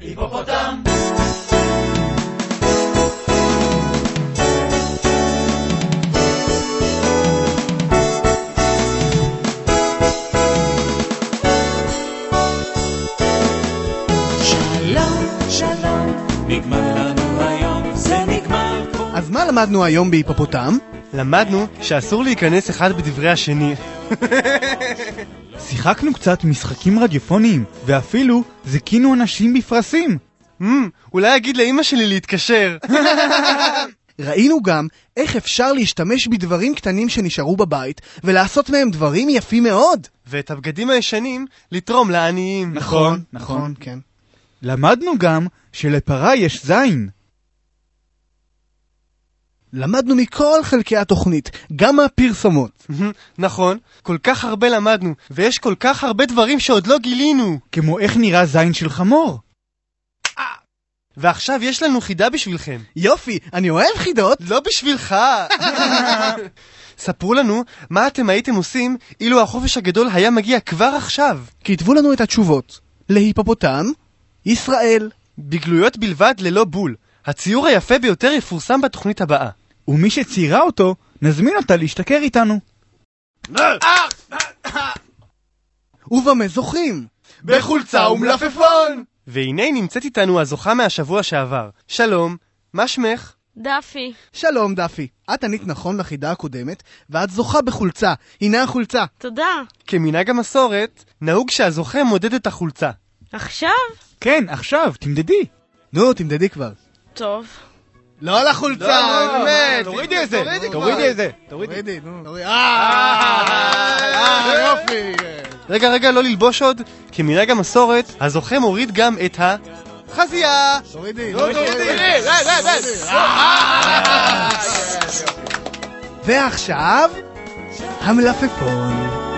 היפופוטם! שלום, שלום, נגמר לנו היום, זה נגמר כמו... אז מה למדנו היום בהיפופוטם? למדנו שאסור להיכנס אחד בדברי השני. שיחקנו קצת משחקים רדיופוניים, ואפילו זיכינו אנשים בפרסים. Hmm, אולי אגיד לאמא שלי להתקשר. ראינו גם איך אפשר להשתמש בדברים קטנים שנשארו בבית ולעשות מהם דברים יפים מאוד. ואת הבגדים הישנים לתרום לעניים. נכון, נכון. כן. למדנו גם שלפרה יש זין. למדנו מכל חלקי התוכנית, גם מהפרסומות. נכון, כל כך הרבה למדנו, ויש כל כך הרבה דברים שעוד לא גילינו. כמו איך נראה זין של חמור. ועכשיו יש לנו חידה בשבילכם. יופי, אני אוהב חידות. לא בשבילך! ספרו לנו מה אתם הייתם עושים אילו החופש הגדול היה מגיע כבר עכשיו. כתבו לנו את התשובות. להיפופוטם, ישראל. בגלויות בלבד ללא בול. הציור היפה ביותר יפורסם בתוכנית הבאה. ומי שציירה אותו, נזמין אותה להשתכר איתנו. ובמה זוכים? בחולצה ומלפפון! והנה נמצאת איתנו הזוכה מהשבוע שעבר. שלום, מה שמך? דפי, שלום דפי, את ענית נכון לחידה הקודמת, ואת זוכה בחולצה. הנה החולצה. תודה. כמנהג המסורת, נהוג שהזוכה מודד את החולצה. עכשיו? כן, עכשיו, תמדדי. נו, תמדדי כבר. טוב. לא על החולצה, באמת. תורידי את זה, תורידי את זה. תורידי, נו. אה, אה, יופי. רגע, רגע, לא ללבוש עוד. כמנהג המסורת, הזוכה מוריד גם את החזייה. תורידי. תורידי. ועכשיו, המלפפון.